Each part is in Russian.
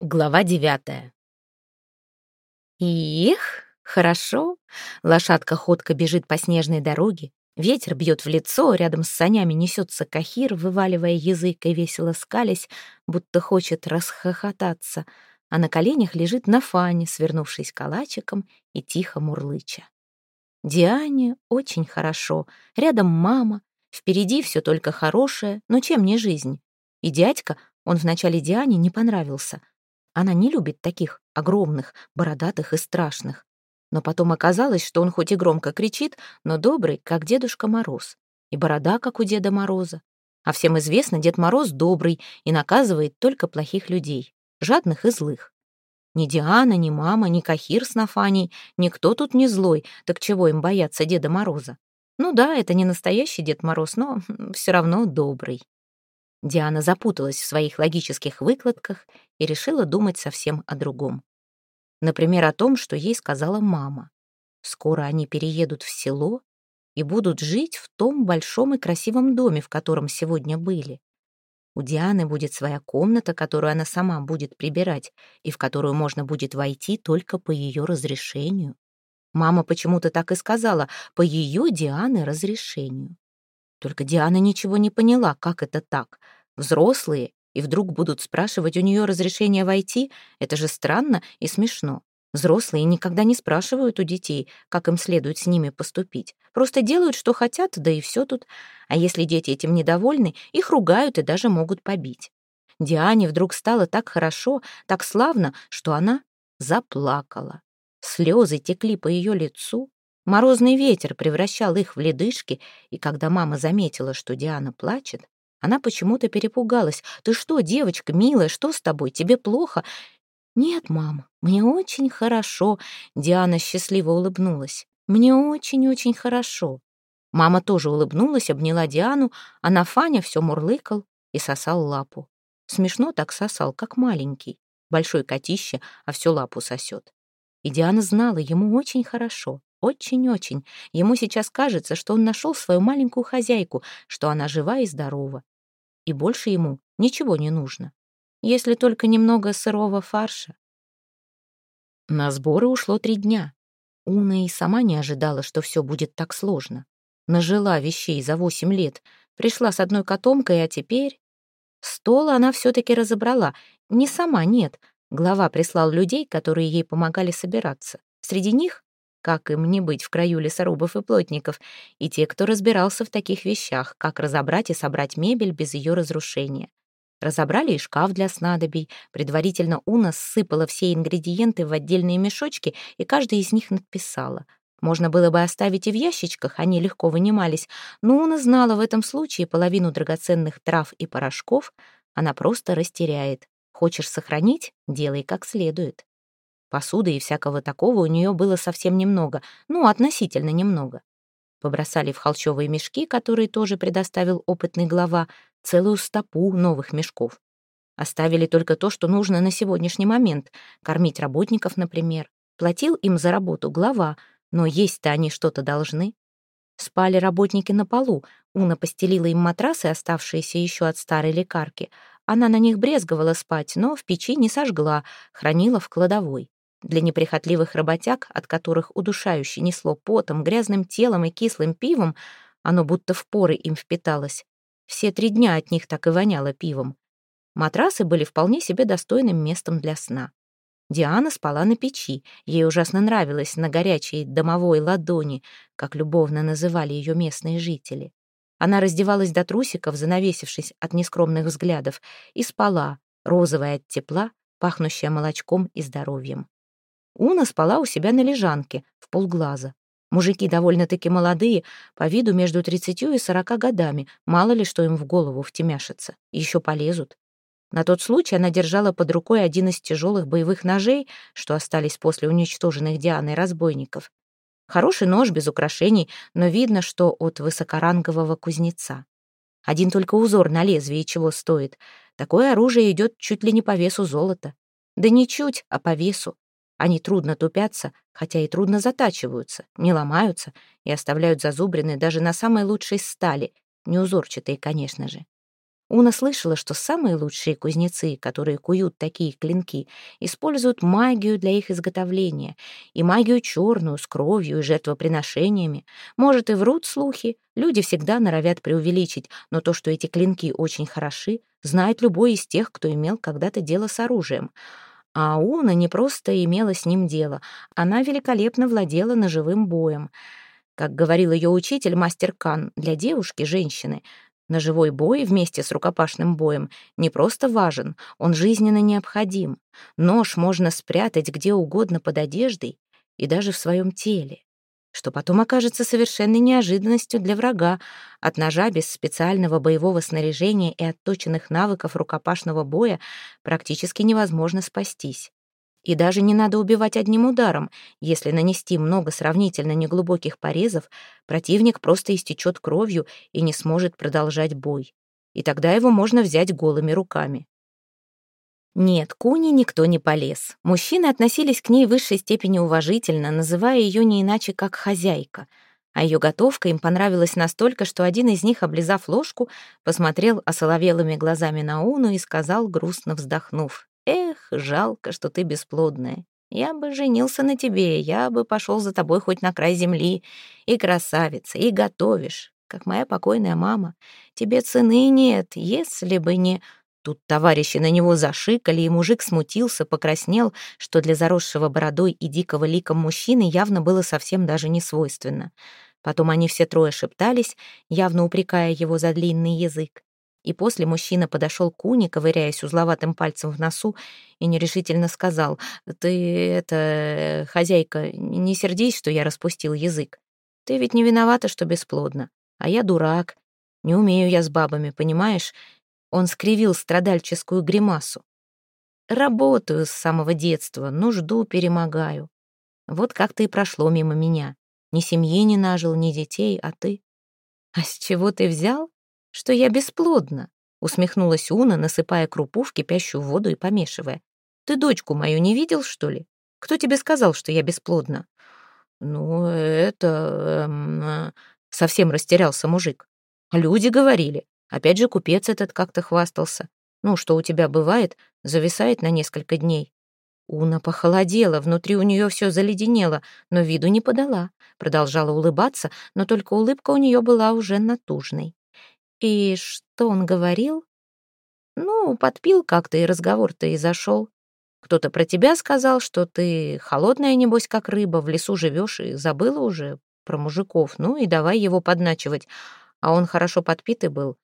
Глава девятая. Их, хорошо. Лошадка ходко бежит по снежной дороге. Ветер бьет в лицо, рядом с санями несется кахир, вываливая язык и весело скалясь, будто хочет расхохотаться, а на коленях лежит на фане, свернувшись калачиком и тихо мурлыча. Диане очень хорошо, рядом мама, впереди все только хорошее, но чем не жизнь? И дядька, он вначале Диане не понравился — она не любит таких огромных, бородатых и страшных. Но потом оказалось, что он хоть и громко кричит, но добрый, как Дедушка Мороз. И борода, как у Деда Мороза. А всем известно, Дед Мороз добрый и наказывает только плохих людей, жадных и злых. Ни Диана, ни мама, ни Кахир с Нафаней, никто тут не злой, так чего им бояться Деда Мороза? Ну да, это не настоящий Дед Мороз, но все равно добрый. Диана запуталась в своих логических выкладках и решила думать совсем о другом. Например, о том, что ей сказала мама. Скоро они переедут в село и будут жить в том большом и красивом доме, в котором сегодня были. У Дианы будет своя комната, которую она сама будет прибирать, и в которую можно будет войти только по ее разрешению. Мама почему-то так и сказала, по ее Дианы разрешению. Только Диана ничего не поняла, как это так. Взрослые, и вдруг будут спрашивать у нее разрешение войти? Это же странно и смешно. Взрослые никогда не спрашивают у детей, как им следует с ними поступить. Просто делают, что хотят, да и все тут. А если дети этим недовольны, их ругают и даже могут побить. Диане вдруг стало так хорошо, так славно, что она заплакала. Слезы текли по ее лицу, Морозный ветер превращал их в ледышки, и когда мама заметила, что Диана плачет, она почему-то перепугалась. «Ты что, девочка, милая, что с тобой? Тебе плохо?» «Нет, мама, мне очень хорошо», — Диана счастливо улыбнулась. «Мне очень-очень хорошо». Мама тоже улыбнулась, обняла Диану, а на Фаня все мурлыкал и сосал лапу. Смешно так сосал, как маленький. Большой котище, а все лапу сосет. И Диана знала, ему очень хорошо. Очень-очень. Ему сейчас кажется, что он нашел свою маленькую хозяйку, что она жива и здорова. И больше ему ничего не нужно. Если только немного сырого фарша. На сборы ушло три дня. Уна и сама не ожидала, что все будет так сложно. Нажила вещей за восемь лет. Пришла с одной котомкой, а теперь... Стол она все-таки разобрала. Не сама, нет. Глава прислал людей, которые ей помогали собираться. Среди них как им не быть в краю лесорубов и плотников, и те, кто разбирался в таких вещах, как разобрать и собрать мебель без ее разрушения. Разобрали и шкаф для снадобий, предварительно Уна ссыпала все ингредиенты в отдельные мешочки, и каждый из них написала. Можно было бы оставить и в ящичках, они легко вынимались, но Уна знала в этом случае половину драгоценных трав и порошков, она просто растеряет. Хочешь сохранить — делай как следует. Посуды и всякого такого у нее было совсем немного, ну, относительно немного. Побросали в холчевые мешки, которые тоже предоставил опытный глава, целую стопу новых мешков. Оставили только то, что нужно на сегодняшний момент. Кормить работников, например. Платил им за работу глава, но есть-то они что-то должны. Спали работники на полу. Уна постелила им матрасы, оставшиеся еще от старой лекарки. Она на них брезговала спать, но в печи не сожгла, хранила в кладовой. Для неприхотливых работяг, от которых удушающе несло потом, грязным телом и кислым пивом, оно будто в поры им впиталось. Все три дня от них так и воняло пивом. Матрасы были вполне себе достойным местом для сна. Диана спала на печи, ей ужасно нравилось на горячей домовой ладони, как любовно называли ее местные жители. Она раздевалась до трусиков, занавесившись от нескромных взглядов, и спала, розовая от тепла, пахнущая молочком и здоровьем. Уна спала у себя на лежанке, в полглаза. Мужики довольно-таки молодые, по виду между тридцатью и сорока годами, мало ли что им в голову втемяшится, еще полезут. На тот случай она держала под рукой один из тяжелых боевых ножей, что остались после уничтоженных Дианой разбойников. Хороший нож, без украшений, но видно, что от высокорангового кузнеца. Один только узор на лезвии чего стоит. Такое оружие идет чуть ли не по весу золота. Да не чуть, а по весу. Они трудно тупятся, хотя и трудно затачиваются, не ломаются и оставляют зазубрины даже на самой лучшей стали, неузорчатые, конечно же. Уна слышала, что самые лучшие кузнецы, которые куют такие клинки, используют магию для их изготовления, и магию черную, с кровью и жертвоприношениями. Может, и врут слухи, люди всегда норовят преувеличить, но то, что эти клинки очень хороши, знает любой из тех, кто имел когда-то дело с оружием. А Уна не просто имела с ним дело, она великолепно владела ножевым боем. Как говорил ее учитель, мастер Кан, для девушки, женщины — Ножевой бой вместе с рукопашным боем не просто важен, он жизненно необходим. Нож можно спрятать где угодно под одеждой и даже в своем теле, что потом окажется совершенной неожиданностью для врага. От ножа без специального боевого снаряжения и отточенных навыков рукопашного боя практически невозможно спастись. И даже не надо убивать одним ударом. Если нанести много сравнительно неглубоких порезов, противник просто истечет кровью и не сможет продолжать бой. И тогда его можно взять голыми руками. Нет, Куни никто не полез. Мужчины относились к ней в высшей степени уважительно, называя ее не иначе как «хозяйка». А ее готовка им понравилась настолько, что один из них, облизав ложку, посмотрел осоловелыми глазами на Уну и сказал, грустно вздохнув, Эх, жалко, что ты бесплодная. Я бы женился на тебе, я бы пошел за тобой хоть на край земли. И красавица, и готовишь, как моя покойная мама. Тебе цены нет, если бы не...» Тут товарищи на него зашикали, и мужик смутился, покраснел, что для заросшего бородой и дикого ликом мужчины явно было совсем даже не свойственно. Потом они все трое шептались, явно упрекая его за длинный язык. И после мужчина подошел к Уне, ковыряясь узловатым пальцем в носу, и нерешительно сказал, «Ты, это, хозяйка, не сердись, что я распустил язык. Ты ведь не виновата, что бесплодна. А я дурак. Не умею я с бабами, понимаешь?» Он скривил страдальческую гримасу. «Работаю с самого детства, нужду перемогаю. Вот как-то и прошло мимо меня. Ни семьи не нажил, ни детей, а ты? А с чего ты взял? что я бесплодна», — усмехнулась Уна, насыпая крупу в кипящую воду и помешивая. «Ты дочку мою не видел, что ли? Кто тебе сказал, что я бесплодна?» «Ну, это...» эм, а, Совсем растерялся мужик. «Люди говорили. Опять же, купец этот как-то хвастался. Ну, что у тебя бывает, зависает на несколько дней». Уна похолодела, внутри у нее все заледенело, но виду не подала. Продолжала улыбаться, но только улыбка у нее была уже натужной. И что он говорил? Ну, подпил как-то, и разговор-то и зашел. Кто-то про тебя сказал, что ты холодная, небось, как рыба, в лесу живешь и забыла уже про мужиков. Ну и давай его подначивать. А он хорошо подпитый был.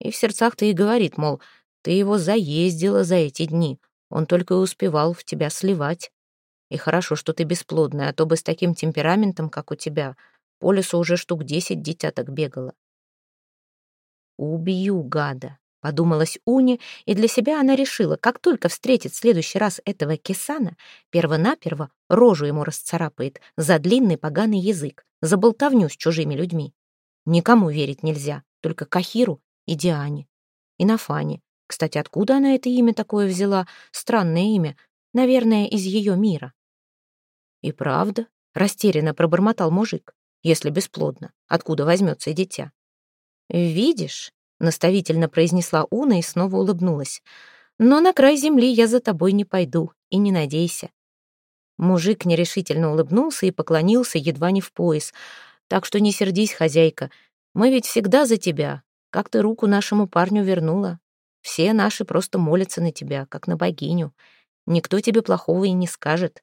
И в сердцах ты и говорит, мол, ты его заездила за эти дни. Он только и успевал в тебя сливать. И хорошо, что ты бесплодная, а то бы с таким темпераментом, как у тебя, по лесу уже штук десять детяток бегало. «Убью гада», — подумалась Уни, и для себя она решила, как только встретит в следующий раз этого кисана, первонаперво рожу ему расцарапает за длинный поганый язык, за болтовню с чужими людьми. Никому верить нельзя, только Кахиру и Диане. И Нафане. Кстати, откуда она это имя такое взяла? Странное имя. Наверное, из ее мира. И правда, растерянно пробормотал мужик. Если бесплодно, откуда возьмется дитя? «Видишь?» — наставительно произнесла Уна и снова улыбнулась. «Но на край земли я за тобой не пойду, и не надейся». Мужик нерешительно улыбнулся и поклонился едва не в пояс. «Так что не сердись, хозяйка, мы ведь всегда за тебя, как ты руку нашему парню вернула. Все наши просто молятся на тебя, как на богиню. Никто тебе плохого и не скажет.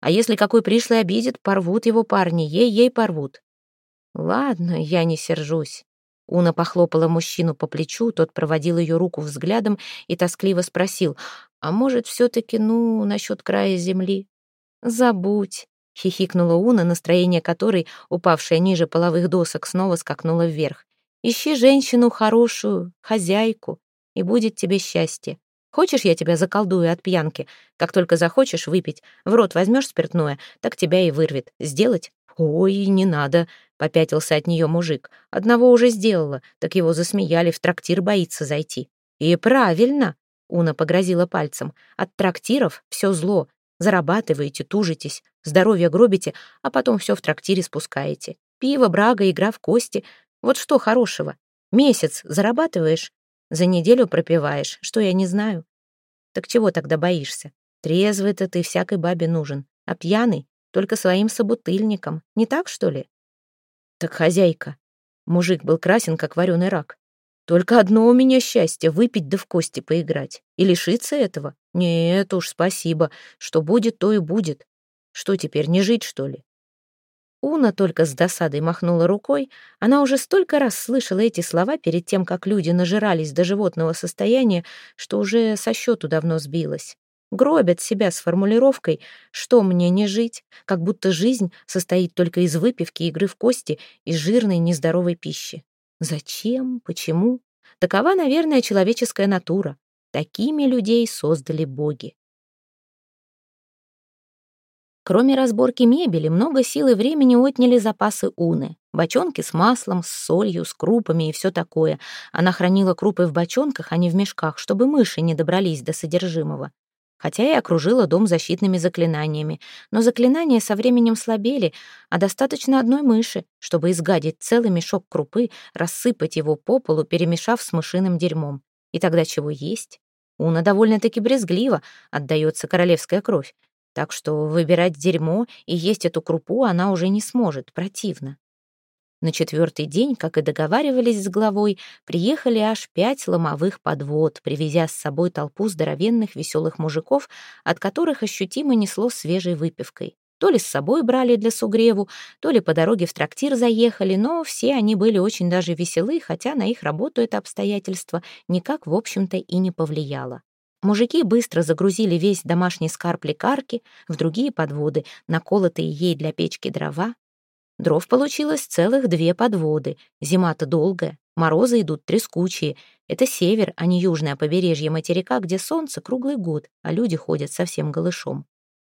А если какой пришлый обидит, порвут его парни, ей-ей порвут. Ладно, я не сержусь. Уна похлопала мужчину по плечу, тот проводил ее руку взглядом и тоскливо спросил, «А может, все-таки, ну, насчет края земли?» «Забудь», — хихикнула Уна, настроение которой, упавшее ниже половых досок, снова скакнуло вверх. «Ищи женщину хорошую, хозяйку, и будет тебе счастье. Хочешь, я тебя заколдую от пьянки? Как только захочешь выпить, в рот возьмешь спиртное, так тебя и вырвет. Сделать? Ой, не надо. Попятился от нее мужик. Одного уже сделала, так его засмеяли, в трактир боится зайти. И правильно, Уна погрозила пальцем. От трактиров все зло. Зарабатываете, тужитесь, здоровье гробите, а потом все в трактире спускаете. Пиво, брага, игра в кости. Вот что хорошего. Месяц зарабатываешь, За неделю пропиваешь, что я не знаю. Так чего тогда боишься? Трезвый-то ты всякой бабе нужен, а пьяный только своим собутыльником. Не так, что ли? Так хозяйка. Мужик был красен, как вареный рак. Только одно у меня счастье — выпить да в кости поиграть. И лишиться этого? Нет уж, спасибо. Что будет, то и будет. Что теперь, не жить, что ли? Уна только с досадой махнула рукой. Она уже столько раз слышала эти слова перед тем, как люди нажирались до животного состояния, что уже со счету давно сбилась. Гробят себя с формулировкой «что мне не жить?», как будто жизнь состоит только из выпивки, игры в кости и жирной нездоровой пищи. Зачем? Почему? Такова, наверное, человеческая натура. Такими людей создали боги. Кроме разборки мебели, много сил и времени отняли запасы Уны. Бочонки с маслом, с солью, с крупами и все такое. Она хранила крупы в бочонках, а не в мешках, чтобы мыши не добрались до содержимого хотя и окружила дом защитными заклинаниями. Но заклинания со временем слабели, а достаточно одной мыши, чтобы изгадить целый мешок крупы, рассыпать его по полу, перемешав с мышиным дерьмом. И тогда чего есть? Уна довольно-таки брезгливо отдается королевская кровь, так что выбирать дерьмо и есть эту крупу она уже не сможет, противно. На четвертый день, как и договаривались с главой, приехали аж пять ломовых подвод, привезя с собой толпу здоровенных веселых мужиков, от которых ощутимо несло свежей выпивкой. То ли с собой брали для сугреву, то ли по дороге в трактир заехали, но все они были очень даже веселы, хотя на их работу это обстоятельство никак, в общем-то, и не повлияло. Мужики быстро загрузили весь домашний скарб лекарки в другие подводы, наколотые ей для печки дрова, Дров получилось целых две подводы. Зима-то долгая, морозы идут трескучие. Это север, а не южное побережье материка, где солнце круглый год, а люди ходят совсем голышом.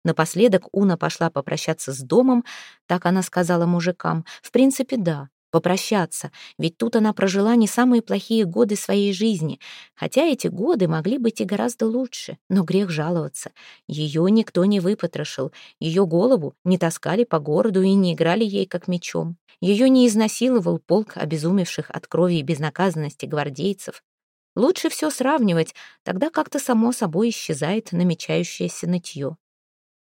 Напоследок Уна пошла попрощаться с домом, так она сказала мужикам. В принципе, да, попрощаться, ведь тут она прожила не самые плохие годы своей жизни, хотя эти годы могли быть и гораздо лучше, но грех жаловаться. Ее никто не выпотрошил, ее голову не таскали по городу и не играли ей как мечом, ее не изнасиловал полк обезумевших от крови и безнаказанности гвардейцев. Лучше все сравнивать, тогда как-то само собой исчезает намечающееся нытье.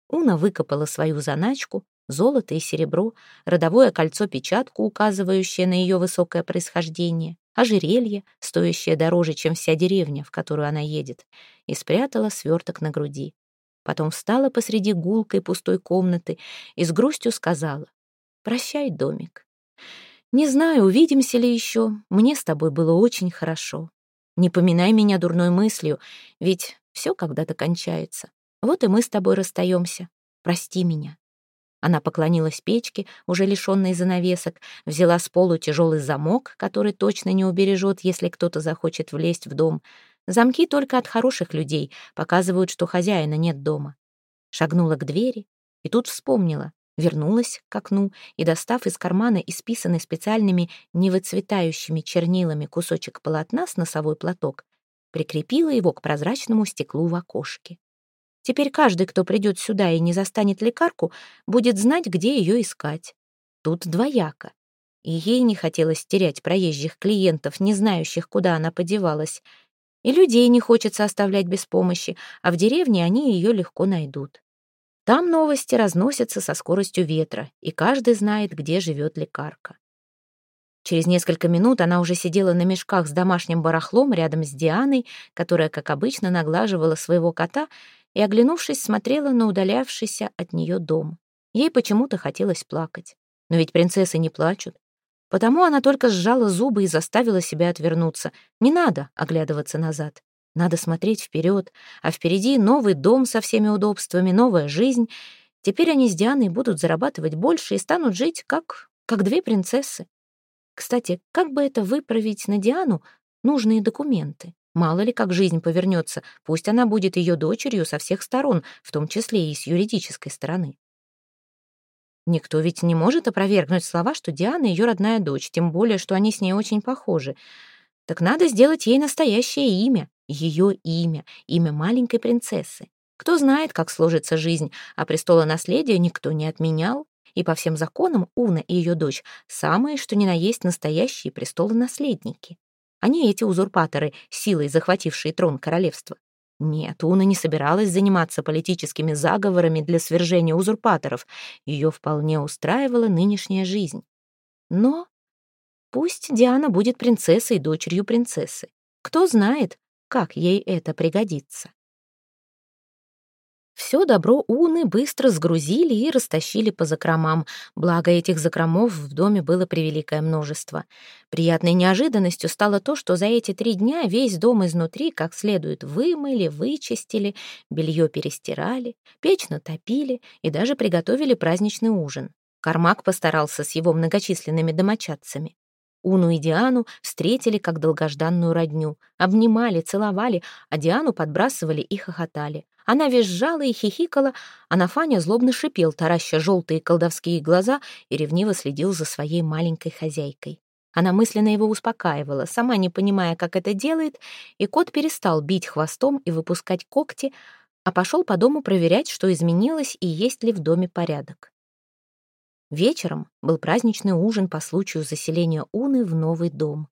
Уна выкопала свою заначку, золото и серебро, родовое кольцо-печатку, указывающее на ее высокое происхождение, ожерелье, стоящее дороже, чем вся деревня, в которую она едет, и спрятала сверток на груди. Потом встала посреди гулкой пустой комнаты и с грустью сказала «Прощай, домик. Не знаю, увидимся ли еще, мне с тобой было очень хорошо. Не поминай меня дурной мыслью, ведь все когда-то кончается. Вот и мы с тобой расстаемся. Прости меня». Она поклонилась печке, уже лишенной занавесок, взяла с полу тяжелый замок, который точно не убережет, если кто-то захочет влезть в дом. Замки только от хороших людей показывают, что хозяина нет дома. Шагнула к двери и тут вспомнила. Вернулась к окну и, достав из кармана исписанный специальными невыцветающими чернилами кусочек полотна с носовой платок, прикрепила его к прозрачному стеклу в окошке. Теперь каждый, кто придет сюда и не застанет лекарку, будет знать, где ее искать. Тут двояко. И ей не хотелось терять проезжих клиентов, не знающих, куда она подевалась. И людей не хочется оставлять без помощи, а в деревне они ее легко найдут. Там новости разносятся со скоростью ветра, и каждый знает, где живет лекарка. Через несколько минут она уже сидела на мешках с домашним барахлом рядом с Дианой, которая, как обычно, наглаживала своего кота и, оглянувшись, смотрела на удалявшийся от нее дом. Ей почему-то хотелось плакать. Но ведь принцессы не плачут. Потому она только сжала зубы и заставила себя отвернуться. Не надо оглядываться назад. Надо смотреть вперед, а впереди новый дом со всеми удобствами, новая жизнь. Теперь они с Дианой будут зарабатывать больше и станут жить как, как две принцессы. Кстати, как бы это выправить на Диану нужные документы? Мало ли, как жизнь повернется, пусть она будет ее дочерью со всех сторон, в том числе и с юридической стороны. Никто ведь не может опровергнуть слова, что Диана ее родная дочь, тем более, что они с ней очень похожи. Так надо сделать ей настоящее имя, ее имя, имя маленькой принцессы. Кто знает, как сложится жизнь, а престола наследия никто не отменял, и по всем законам Уна и ее дочь самые, что ни на есть настоящие престолонаследники. А не эти узурпаторы, силой захватившие трон королевства. Нет, Уна не собиралась заниматься политическими заговорами для свержения узурпаторов. Ее вполне устраивала нынешняя жизнь. Но пусть Диана будет принцессой, дочерью принцессы. Кто знает, как ей это пригодится. Все добро Уны быстро сгрузили и растащили по закромам, благо этих закромов в доме было превеликое множество. Приятной неожиданностью стало то, что за эти три дня весь дом изнутри как следует вымыли, вычистили, белье перестирали, печь натопили и даже приготовили праздничный ужин. Кармак постарался с его многочисленными домочадцами. Уну и Диану встретили как долгожданную родню, обнимали, целовали, а Диану подбрасывали и хохотали. Она визжала и хихикала, а Нафаня злобно шипел, тараща желтые колдовские глаза и ревниво следил за своей маленькой хозяйкой. Она мысленно его успокаивала, сама не понимая, как это делает, и кот перестал бить хвостом и выпускать когти, а пошел по дому проверять, что изменилось и есть ли в доме порядок. Вечером был праздничный ужин по случаю заселения Уны в новый дом.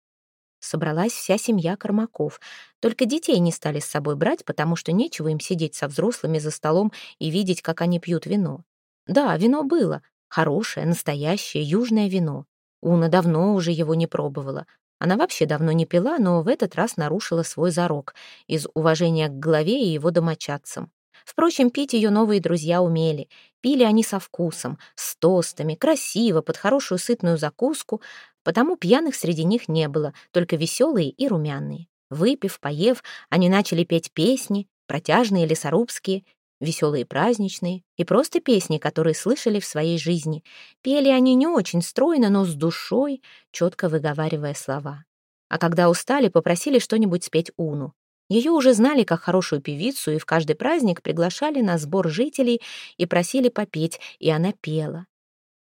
Собралась вся семья Кормаков. Только детей не стали с собой брать, потому что нечего им сидеть со взрослыми за столом и видеть, как они пьют вино. Да, вино было. Хорошее, настоящее, южное вино. Уна давно уже его не пробовала. Она вообще давно не пила, но в этот раз нарушила свой зарок из уважения к главе и его домочадцам. Впрочем, пить ее новые друзья умели. Пили они со вкусом, с тостами, красиво, под хорошую сытную закуску, потому пьяных среди них не было, только веселые и румяные. Выпив, поев, они начали петь песни, протяжные лесорубские, веселые праздничные и просто песни, которые слышали в своей жизни. Пели они не очень стройно, но с душой, четко выговаривая слова. А когда устали, попросили что-нибудь спеть Уну. Ее уже знали как хорошую певицу, и в каждый праздник приглашали на сбор жителей и просили попеть, и она пела.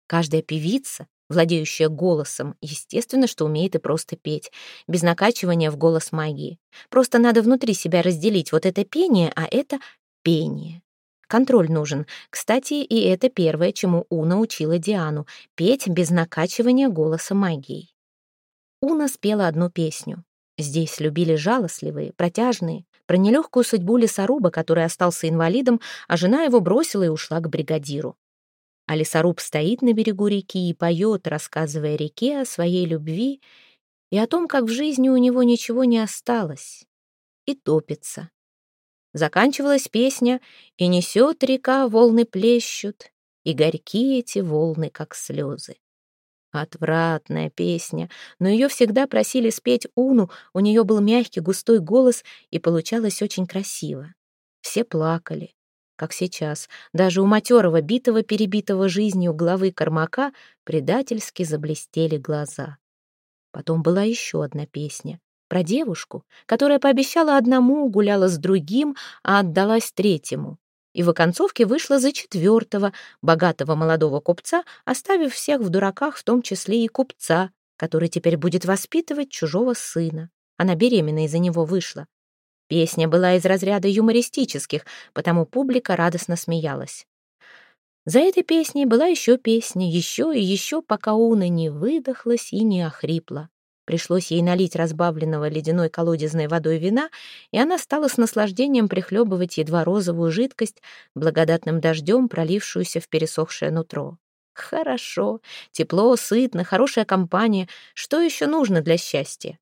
Каждая певица, владеющая голосом, естественно, что умеет и просто петь, без накачивания в голос магии. Просто надо внутри себя разделить вот это пение, а это пение. Контроль нужен. Кстати, и это первое, чему Уна учила Диану — петь без накачивания голоса магией. Уна спела одну песню. Здесь любили жалостливые, протяжные, про нелегкую судьбу лесоруба, который остался инвалидом, а жена его бросила и ушла к бригадиру. А лесоруб стоит на берегу реки и поет, рассказывая реке о своей любви и о том, как в жизни у него ничего не осталось, и топится. Заканчивалась песня, и несет река, волны плещут, и горькие эти волны, как слезы. Отвратная песня, но ее всегда просили спеть Уну, у нее был мягкий густой голос, и получалось очень красиво. Все плакали, как сейчас. Даже у матерого, битого, перебитого жизнью главы Кормака предательски заблестели глаза. Потом была еще одна песня про девушку, которая пообещала одному, гуляла с другим, а отдалась третьему и в оконцовке вышла за четвертого, богатого молодого купца, оставив всех в дураках, в том числе и купца, который теперь будет воспитывать чужого сына. Она беременна из-за него вышла. Песня была из разряда юмористических, потому публика радостно смеялась. За этой песней была еще песня, еще и еще, пока Уна не выдохлась и не охрипла. Пришлось ей налить разбавленного ледяной колодезной водой вина, и она стала с наслаждением прихлебывать едва розовую жидкость, благодатным дождем пролившуюся в пересохшее нутро. Хорошо, тепло, сытно, хорошая компания. Что еще нужно для счастья?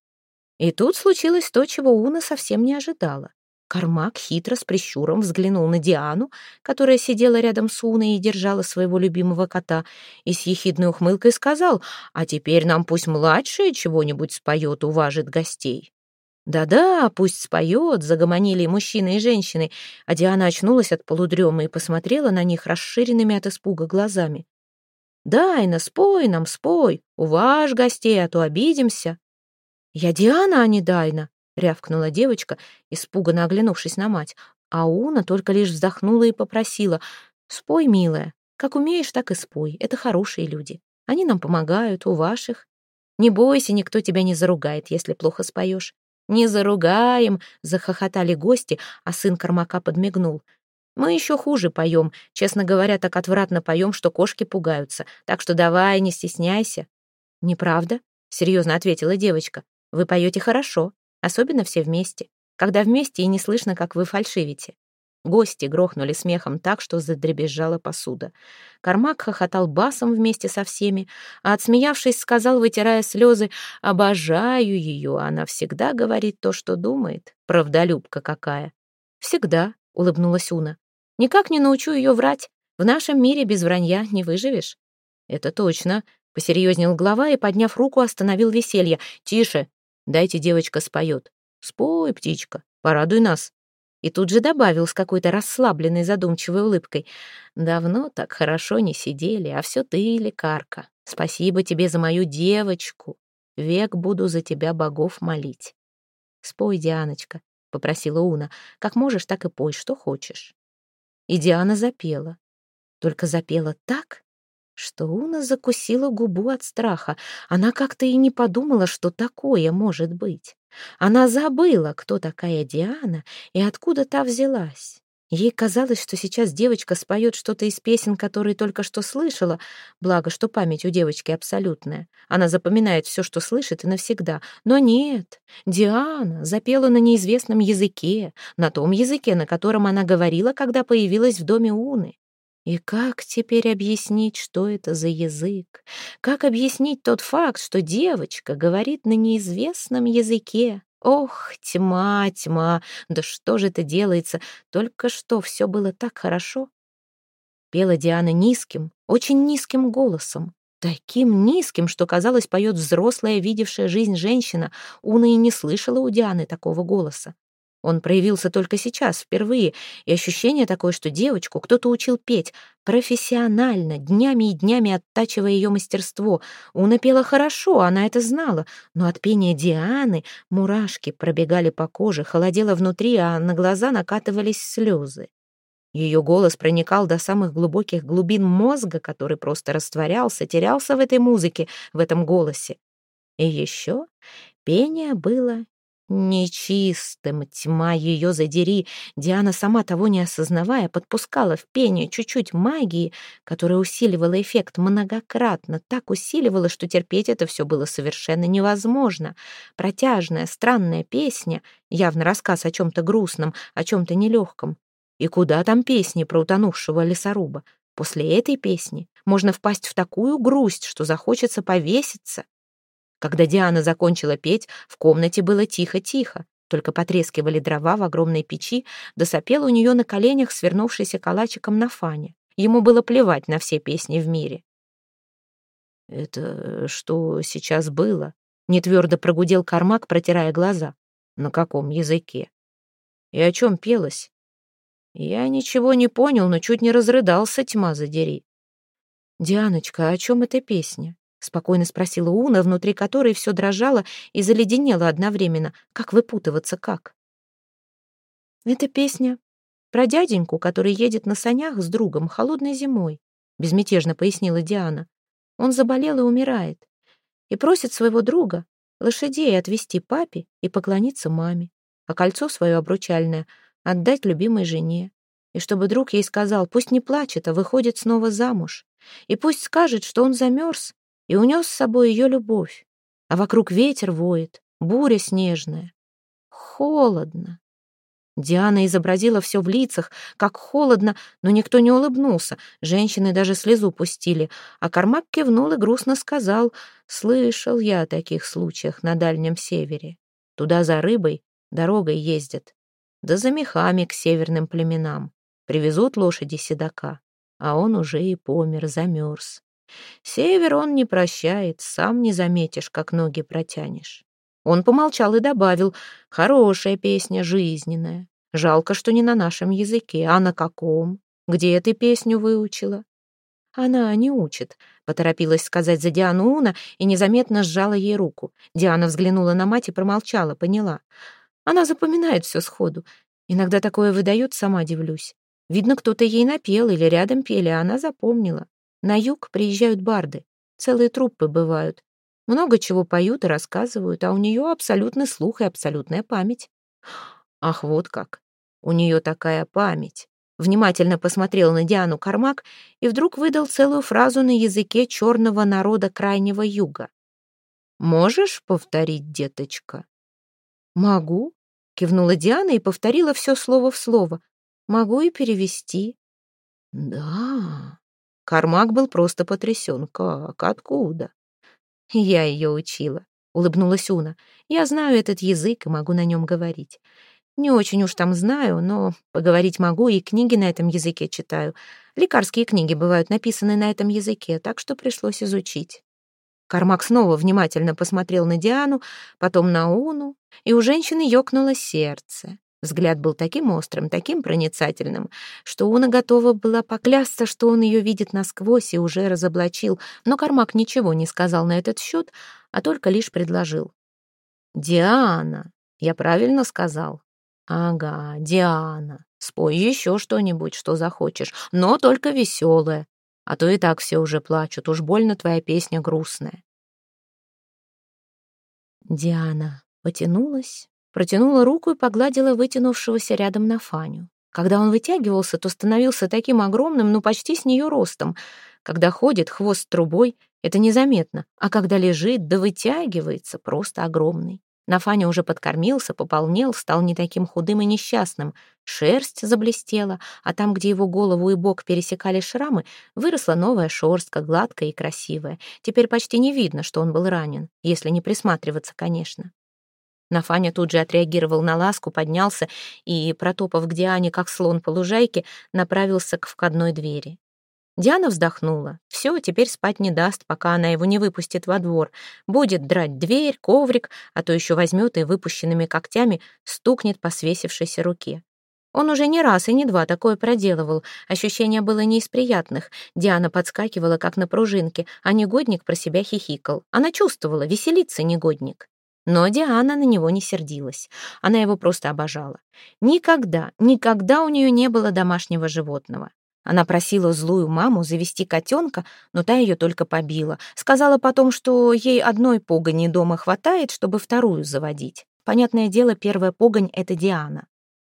И тут случилось то, чего Уна совсем не ожидала. Кармак хитро с прищуром взглянул на Диану, которая сидела рядом с Уной и держала своего любимого кота, и с ехидной ухмылкой сказал, «А теперь нам пусть младшая чего-нибудь споет, уважит гостей». «Да-да, пусть споет», — загомонили мужчины и женщины, а Диана очнулась от полудремы и посмотрела на них расширенными от испуга глазами. «Дайна, спой нам, спой, уваж гостей, а то обидимся». «Я Диана, а не Дайна», — рявкнула девочка, испуганно оглянувшись на мать. А Уна только лишь вздохнула и попросила. «Спой, милая. Как умеешь, так и спой. Это хорошие люди. Они нам помогают, у ваших. Не бойся, никто тебя не заругает, если плохо споешь». «Не заругаем!» — захохотали гости, а сын Кормака подмигнул. «Мы еще хуже поем. Честно говоря, так отвратно поем, что кошки пугаются. Так что давай, не стесняйся». «Неправда?» — серьезно ответила девочка. Вы поете хорошо, особенно все вместе, когда вместе и не слышно, как вы фальшивите. Гости грохнули смехом так, что задребезжала посуда. Кармак хохотал басом вместе со всеми, а, отсмеявшись, сказал, вытирая слезы, «Обожаю ее, она всегда говорит то, что думает. Правдолюбка какая!» «Всегда», — улыбнулась Уна. «Никак не научу ее врать. В нашем мире без вранья не выживешь». «Это точно», — посерьезнел глава и, подняв руку, остановил веселье. «Тише, дайте девочка споет. Спой, птичка, порадуй нас» и тут же добавил с какой-то расслабленной задумчивой улыбкой. «Давно так хорошо не сидели, а все ты, лекарка. Спасибо тебе за мою девочку. Век буду за тебя богов молить». «Спой, Дианочка», — попросила Уна. «Как можешь, так и пой, что хочешь». И Диана запела. Только запела так, что Уна закусила губу от страха. Она как-то и не подумала, что такое может быть. Она забыла, кто такая Диана и откуда та взялась. Ей казалось, что сейчас девочка споет что-то из песен, которые только что слышала, благо, что память у девочки абсолютная. Она запоминает все, что слышит, и навсегда. Но нет, Диана запела на неизвестном языке, на том языке, на котором она говорила, когда появилась в доме Уны. И как теперь объяснить, что это за язык? Как объяснить тот факт, что девочка говорит на неизвестном языке? Ох, тьма, тьма, да что же это делается? Только что все было так хорошо. Пела Диана низким, очень низким голосом. Таким низким, что, казалось, поет взрослая, видевшая жизнь женщина. Уна и не слышала у Дианы такого голоса. Он проявился только сейчас, впервые, и ощущение такое, что девочку кто-то учил петь, профессионально, днями и днями оттачивая ее мастерство. Уна пела хорошо, она это знала, но от пения Дианы мурашки пробегали по коже, холодело внутри, а на глаза накатывались слезы. Ее голос проникал до самых глубоких глубин мозга, который просто растворялся, терялся в этой музыке, в этом голосе. И еще пение было Нечистым, тьма ее задери. Диана, сама того не осознавая, подпускала в пение чуть-чуть магии, которая усиливала эффект многократно, так усиливала, что терпеть это все было совершенно невозможно. Протяжная, странная песня, явно рассказ о чем-то грустном, о чем-то нелегком. И куда там песни про утонувшего лесоруба? После этой песни можно впасть в такую грусть, что захочется повеситься. Когда Диана закончила петь, в комнате было тихо-тихо. Только потрескивали дрова в огромной печи, да сопел у нее на коленях, свернувшийся калачиком на фане. Ему было плевать на все песни в мире. «Это что сейчас было?» — нетвердо прогудел Кармак, протирая глаза. «На каком языке?» «И о чем пелось?» «Я ничего не понял, но чуть не разрыдался, тьма задери». «Дианочка, о чем эта песня?» Спокойно спросила Уна, внутри которой все дрожало и заледенело одновременно. Как выпутываться, как? Это песня про дяденьку, который едет на санях с другом холодной зимой, безмятежно пояснила Диана. Он заболел и умирает. И просит своего друга лошадей отвезти папе и поклониться маме, а кольцо свое обручальное отдать любимой жене. И чтобы друг ей сказал, пусть не плачет, а выходит снова замуж. И пусть скажет, что он замерз и унес с собой ее любовь. А вокруг ветер воет, буря снежная. Холодно. Диана изобразила все в лицах, как холодно, но никто не улыбнулся, женщины даже слезу пустили, а Кармак кивнул и грустно сказал, «Слышал я о таких случаях на Дальнем Севере. Туда за рыбой дорогой ездят, да за мехами к северным племенам. Привезут лошади седока, а он уже и помер, замерз. Север он не прощает, сам не заметишь, как ноги протянешь. Он помолчал и добавил, хорошая песня, жизненная. Жалко, что не на нашем языке, а на каком? Где ты песню выучила? Она не учит, поторопилась сказать за Диану Уна и незаметно сжала ей руку. Диана взглянула на мать и промолчала, поняла. Она запоминает все сходу. Иногда такое выдает, сама дивлюсь. Видно, кто-то ей напел или рядом пели, а она запомнила. На юг приезжают барды, целые труппы бывают. Много чего поют и рассказывают, а у нее абсолютный слух и абсолютная память. Ах, вот как. У нее такая память. Внимательно посмотрел на Диану Кармак и вдруг выдал целую фразу на языке черного народа Крайнего Юга. Можешь повторить, деточка?» «Могу», — кивнула Диана и повторила все слово в слово. «Могу и перевести». «Да...» Кармак был просто потрясен. «Как? Откуда?» «Я ее учила», — улыбнулась Уна. «Я знаю этот язык и могу на нем говорить. Не очень уж там знаю, но поговорить могу и книги на этом языке читаю. Лекарские книги бывают написаны на этом языке, так что пришлось изучить». Кармак снова внимательно посмотрел на Диану, потом на Уну, и у женщины ёкнуло сердце. Взгляд был таким острым, таким проницательным, что Уна готова была поклясться, что он ее видит насквозь и уже разоблачил, но Кармак ничего не сказал на этот счет, а только лишь предложил. «Диана, я правильно сказал?» «Ага, Диана, спой еще что-нибудь, что захочешь, но только веселое, а то и так все уже плачут, уж больно твоя песня грустная». Диана потянулась, протянула руку и погладила вытянувшегося рядом на Фаню. Когда он вытягивался, то становился таким огромным, ну почти с нее ростом. Когда ходит, хвост трубой, это незаметно, а когда лежит, да вытягивается, просто огромный. Нафаня уже подкормился, пополнел, стал не таким худым и несчастным. Шерсть заблестела, а там, где его голову и бок пересекали шрамы, выросла новая шерстка, гладкая и красивая. Теперь почти не видно, что он был ранен, если не присматриваться, конечно. Нафаня тут же отреагировал на ласку, поднялся и, протопав к Диане, как слон по лужайке, направился к входной двери. Диана вздохнула. Все, теперь спать не даст, пока она его не выпустит во двор. Будет драть дверь, коврик, а то еще возьмет и выпущенными когтями стукнет по свесившейся руке. Он уже не раз и не два такое проделывал. Ощущение было не из приятных. Диана подскакивала, как на пружинке, а негодник про себя хихикал. Она чувствовала, веселится негодник. Но Диана на него не сердилась. Она его просто обожала. Никогда, никогда у нее не было домашнего животного. Она просила злую маму завести котенка, но та ее только побила. Сказала потом, что ей одной погони дома хватает, чтобы вторую заводить. Понятное дело, первая погонь — это Диана.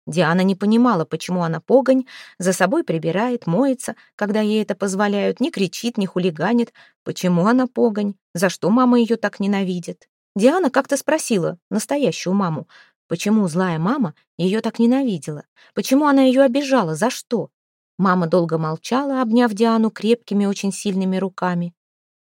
Диана не понимала, почему она погонь, за собой прибирает, моется, когда ей это позволяют, не кричит, не хулиганит. Почему она погонь? За что мама ее так ненавидит? Диана как-то спросила настоящую маму, почему злая мама ее так ненавидела, почему она ее обижала, за что. Мама долго молчала, обняв Диану крепкими, очень сильными руками.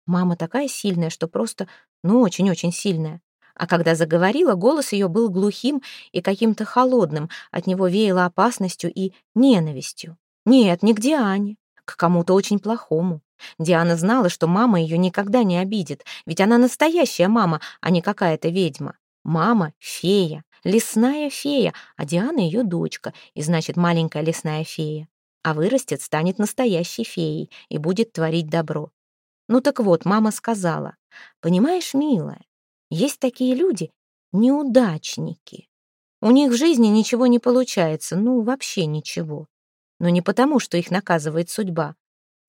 Мама такая сильная, что просто, ну, очень-очень сильная. А когда заговорила, голос ее был глухим и каким-то холодным, от него веяло опасностью и ненавистью. Нет, не к Диане, к кому-то очень плохому. Диана знала, что мама ее никогда не обидит, ведь она настоящая мама, а не какая-то ведьма. Мама — фея, лесная фея, а Диана — ее дочка, и значит, маленькая лесная фея. А вырастет, станет настоящей феей и будет творить добро. Ну так вот, мама сказала, «Понимаешь, милая, есть такие люди, неудачники. У них в жизни ничего не получается, ну, вообще ничего. Но не потому, что их наказывает судьба,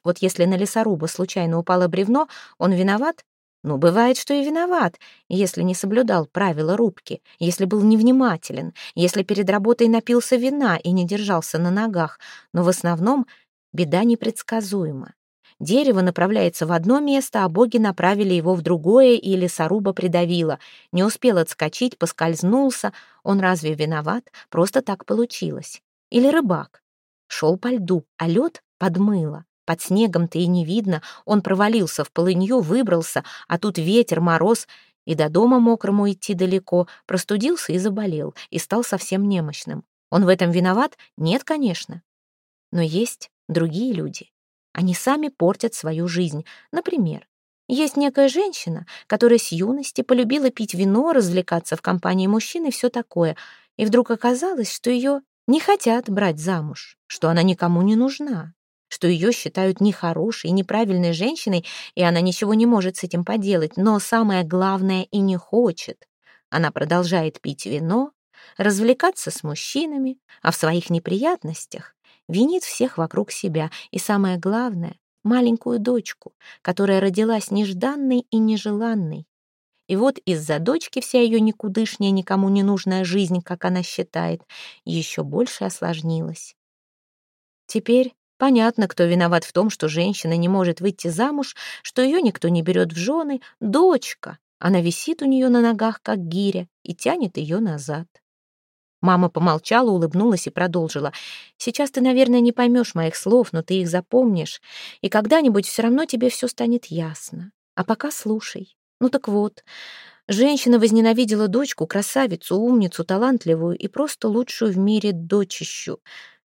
вот если на лесоруба случайно упало бревно, он виноват? Ну, бывает, что и виноват, если не соблюдал правила рубки, если был невнимателен, если перед работой напился вина и не держался на ногах, но в основном беда непредсказуема. Дерево направляется в одно место, а боги направили его в другое, и лесоруба придавило. Не успел отскочить, поскользнулся. Он разве виноват? Просто так получилось. Или рыбак. Шел по льду, а лед подмыло. Под снегом-то и не видно, он провалился в полынью, выбрался, а тут ветер, мороз, и до дома мокрому идти далеко, простудился и заболел, и стал совсем немощным. Он в этом виноват? Нет, конечно. Но есть другие люди. Они сами портят свою жизнь. Например, есть некая женщина, которая с юности полюбила пить вино, развлекаться в компании мужчин и все такое, и вдруг оказалось, что ее не хотят брать замуж, что она никому не нужна, что ее считают нехорошей, неправильной женщиной, и она ничего не может с этим поделать, но самое главное и не хочет. Она продолжает пить вино, развлекаться с мужчинами, а в своих неприятностях винит всех вокруг себя, и самое главное — маленькую дочку, которая родилась нежданной и нежеланной. И вот из-за дочки вся ее никудышняя, никому не нужная жизнь, как она считает, еще больше осложнилась. Теперь Понятно, кто виноват в том, что женщина не может выйти замуж, что ее никто не берет в жены. Дочка. Она висит у нее на ногах, как гиря, и тянет ее назад. Мама помолчала, улыбнулась и продолжила. «Сейчас ты, наверное, не поймешь моих слов, но ты их запомнишь, и когда-нибудь все равно тебе все станет ясно. А пока слушай. Ну так вот, женщина возненавидела дочку, красавицу, умницу, талантливую и просто лучшую в мире дочищу.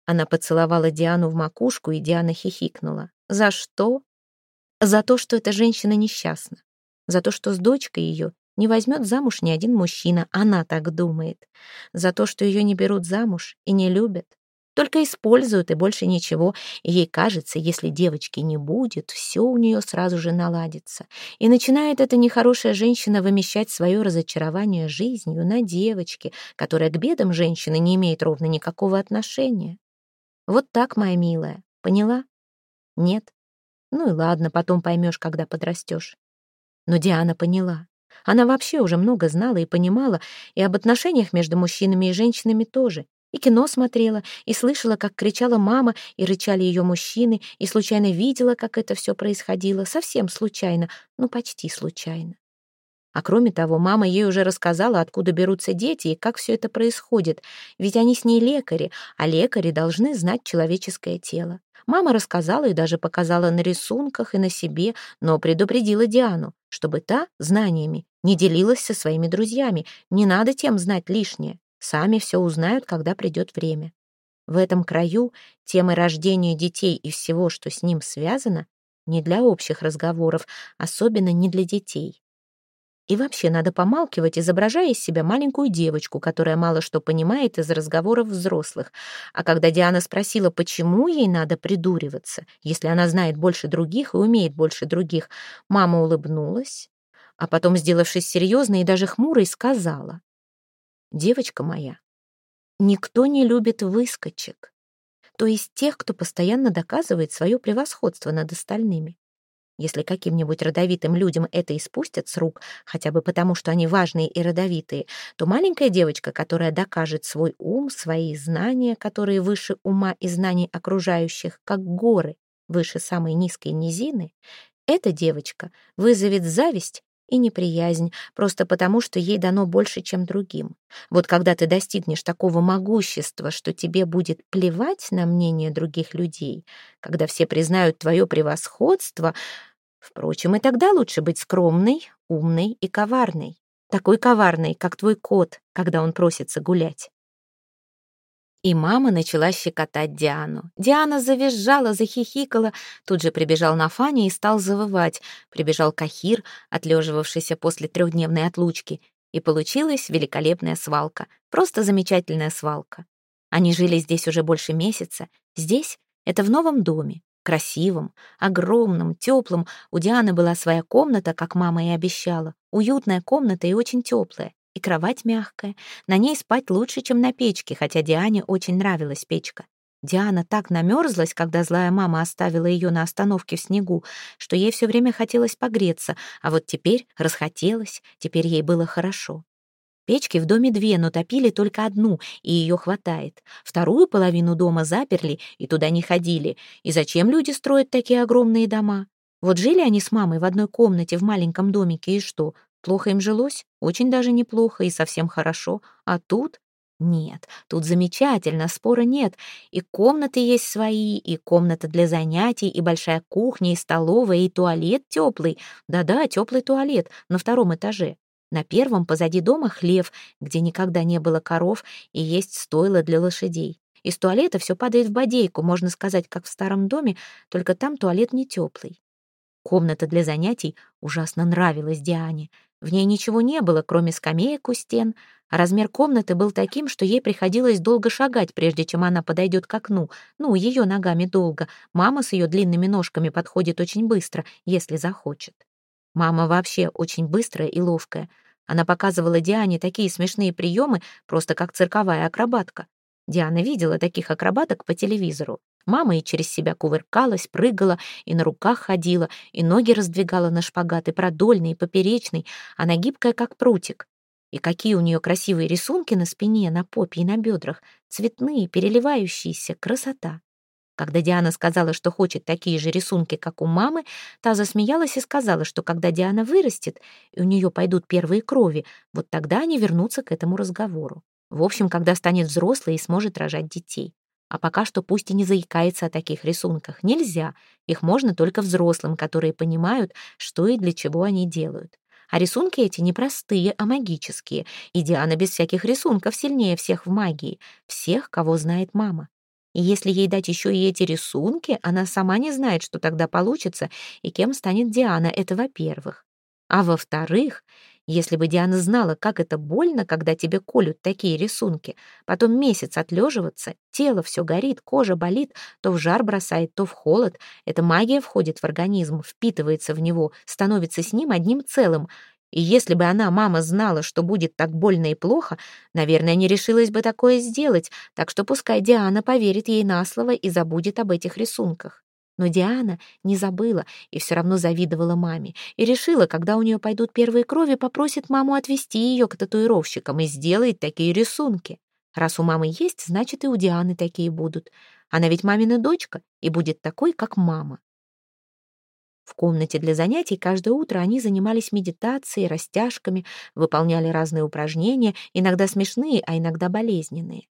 Она поцеловала Диану в макушку, и Диана хихикнула. «За что?» «За то, что эта женщина несчастна. За то, что с дочкой ее не возьмет замуж ни один мужчина, она так думает. За то, что ее не берут замуж и не любят. Только используют и больше ничего. Ей кажется, если девочки не будет, все у нее сразу же наладится. И начинает эта нехорошая женщина вымещать свое разочарование жизнью на девочке, которая к бедам женщины не имеет ровно никакого отношения. Вот так, моя милая. Поняла? Нет? Ну и ладно, потом поймешь, когда подрастешь. Но Диана поняла. Она вообще уже много знала и понимала, и об отношениях между мужчинами и женщинами тоже. И кино смотрела, и слышала, как кричала мама, и рычали ее мужчины, и случайно видела, как это все происходило. Совсем случайно, ну почти случайно. А кроме того, мама ей уже рассказала, откуда берутся дети и как все это происходит. Ведь они с ней лекари, а лекари должны знать человеческое тело. Мама рассказала и даже показала на рисунках и на себе, но предупредила Диану, чтобы та знаниями не делилась со своими друзьями. Не надо тем знать лишнее. Сами все узнают, когда придет время. В этом краю темы рождения детей и всего, что с ним связано, не для общих разговоров, особенно не для детей. И вообще надо помалкивать, изображая из себя маленькую девочку, которая мало что понимает из разговоров взрослых. А когда Диана спросила, почему ей надо придуриваться, если она знает больше других и умеет больше других, мама улыбнулась, а потом, сделавшись серьезной и даже хмурой, сказала, «Девочка моя, никто не любит выскочек, то есть тех, кто постоянно доказывает свое превосходство над остальными. Если каким-нибудь родовитым людям это и спустят с рук, хотя бы потому, что они важные и родовитые, то маленькая девочка, которая докажет свой ум, свои знания, которые выше ума и знаний окружающих, как горы, выше самой низкой низины, эта девочка вызовет зависть и неприязнь, просто потому, что ей дано больше, чем другим. Вот когда ты достигнешь такого могущества, что тебе будет плевать на мнение других людей, когда все признают твое превосходство, Впрочем, и тогда лучше быть скромной, умной и коварной. Такой коварной, как твой кот, когда он просится гулять. И мама начала щекотать Диану. Диана завизжала, захихикала, тут же прибежал на Фаня и стал завывать. Прибежал Кахир, отлеживавшийся после трехдневной отлучки. И получилась великолепная свалка. Просто замечательная свалка. Они жили здесь уже больше месяца. Здесь — это в новом доме красивым, огромным, теплым. У Дианы была своя комната, как мама и обещала. Уютная комната и очень теплая. И кровать мягкая. На ней спать лучше, чем на печке, хотя Диане очень нравилась печка. Диана так намерзлась, когда злая мама оставила ее на остановке в снегу, что ей все время хотелось погреться, а вот теперь расхотелось, теперь ей было хорошо. Печки в доме две, но топили только одну, и ее хватает. Вторую половину дома заперли и туда не ходили. И зачем люди строят такие огромные дома? Вот жили они с мамой в одной комнате в маленьком домике, и что? Плохо им жилось? Очень даже неплохо и совсем хорошо. А тут? Нет, тут замечательно, спора нет. И комнаты есть свои, и комната для занятий, и большая кухня, и столовая, и туалет теплый. Да-да, теплый туалет на втором этаже. На первом позади дома хлев, где никогда не было коров, и есть стойло для лошадей. Из туалета все падает в бодейку, можно сказать, как в старом доме, только там туалет не теплый. Комната для занятий ужасно нравилась Диане. В ней ничего не было, кроме скамеек у стен, а размер комнаты был таким, что ей приходилось долго шагать, прежде чем она подойдет к окну. Ну, ее ногами долго. Мама с ее длинными ножками подходит очень быстро, если захочет. Мама вообще очень быстрая и ловкая. Она показывала Диане такие смешные приемы, просто как цирковая акробатка. Диана видела таких акробаток по телевизору. Мама и через себя кувыркалась, прыгала, и на руках ходила, и ноги раздвигала на шпагат, и продольный, и поперечный. Она гибкая, как прутик. И какие у нее красивые рисунки на спине, на попе и на бедрах. Цветные, переливающиеся, красота. Когда Диана сказала, что хочет такие же рисунки, как у мамы, та засмеялась и сказала, что когда Диана вырастет, и у нее пойдут первые крови, вот тогда они вернутся к этому разговору. В общем, когда станет взрослой и сможет рожать детей. А пока что пусть и не заикается о таких рисунках. Нельзя. Их можно только взрослым, которые понимают, что и для чего они делают. А рисунки эти не простые, а магические. И Диана без всяких рисунков сильнее всех в магии. Всех, кого знает мама. И если ей дать еще и эти рисунки, она сама не знает, что тогда получится и кем станет Диана, это во-первых. А во-вторых, если бы Диана знала, как это больно, когда тебе колют такие рисунки, потом месяц отлеживаться, тело все горит, кожа болит, то в жар бросает, то в холод, эта магия входит в организм, впитывается в него, становится с ним одним целым, и если бы она, мама, знала, что будет так больно и плохо, наверное, не решилась бы такое сделать, так что пускай Диана поверит ей на слово и забудет об этих рисунках. Но Диана не забыла и все равно завидовала маме и решила, когда у нее пойдут первые крови, попросит маму отвезти ее к татуировщикам и сделает такие рисунки. Раз у мамы есть, значит и у Дианы такие будут. Она ведь мамина дочка и будет такой, как мама. В комнате для занятий каждое утро они занимались медитацией, растяжками, выполняли разные упражнения, иногда смешные, а иногда болезненные.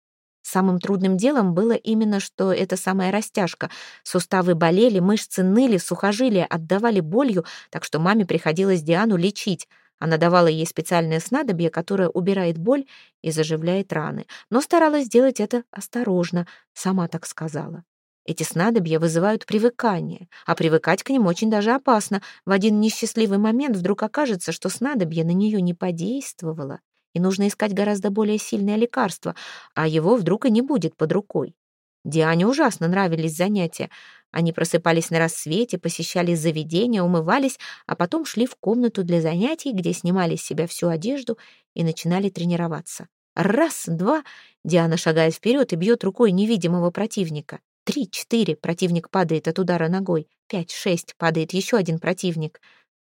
Самым трудным делом было именно, что эта самая растяжка. Суставы болели, мышцы ныли, сухожилия отдавали болью, так что маме приходилось Диану лечить. Она давала ей специальное снадобье, которое убирает боль и заживляет раны, но старалась делать это осторожно, сама так сказала. Эти снадобья вызывают привыкание, а привыкать к ним очень даже опасно. В один несчастливый момент вдруг окажется, что снадобье на нее не подействовало, и нужно искать гораздо более сильное лекарство, а его вдруг и не будет под рукой. Диане ужасно нравились занятия. Они просыпались на рассвете, посещали заведения, умывались, а потом шли в комнату для занятий, где снимали с себя всю одежду и начинали тренироваться. Раз, два, Диана шагает вперед и бьет рукой невидимого противника. Три, четыре. Противник падает от удара ногой. Пять, шесть. Падает еще один противник.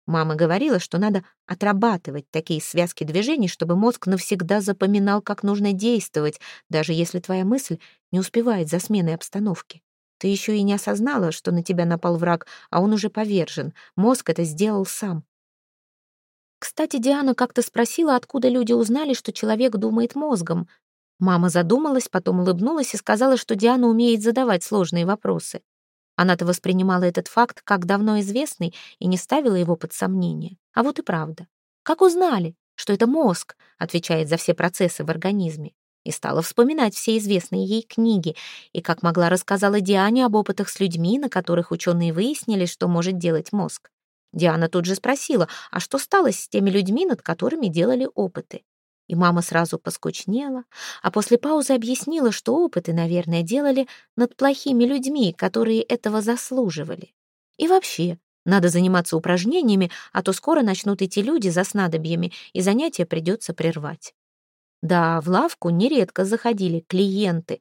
Мама говорила, что надо отрабатывать такие связки движений, чтобы мозг навсегда запоминал, как нужно действовать, даже если твоя мысль не успевает за сменой обстановки. Ты еще и не осознала, что на тебя напал враг, а он уже повержен. Мозг это сделал сам. Кстати, Диана как-то спросила, откуда люди узнали, что человек думает мозгом. Мама задумалась, потом улыбнулась и сказала, что Диана умеет задавать сложные вопросы. Она-то воспринимала этот факт как давно известный и не ставила его под сомнение. А вот и правда. Как узнали, что это мозг отвечает за все процессы в организме? И стала вспоминать все известные ей книги, и, как могла, рассказала Диане об опытах с людьми, на которых ученые выяснили, что может делать мозг. Диана тут же спросила, а что стало с теми людьми, над которыми делали опыты? И мама сразу поскучнела, а после паузы объяснила, что опыты, наверное, делали над плохими людьми, которые этого заслуживали. И вообще, надо заниматься упражнениями, а то скоро начнут идти люди за снадобьями, и занятия придется прервать. Да, в лавку нередко заходили клиенты.